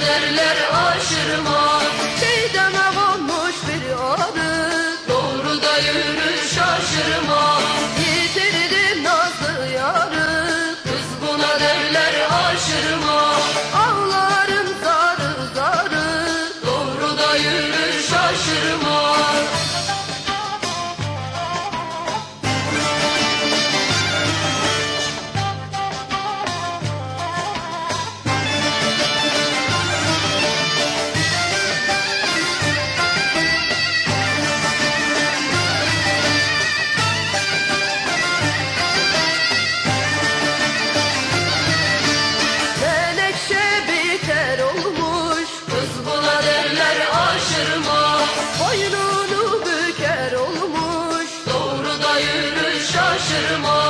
kaderler aşırma Şeyden olmuş bir anı Doğru da yürü şaşırma 是魔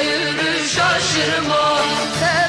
yürü şaşırma. Sen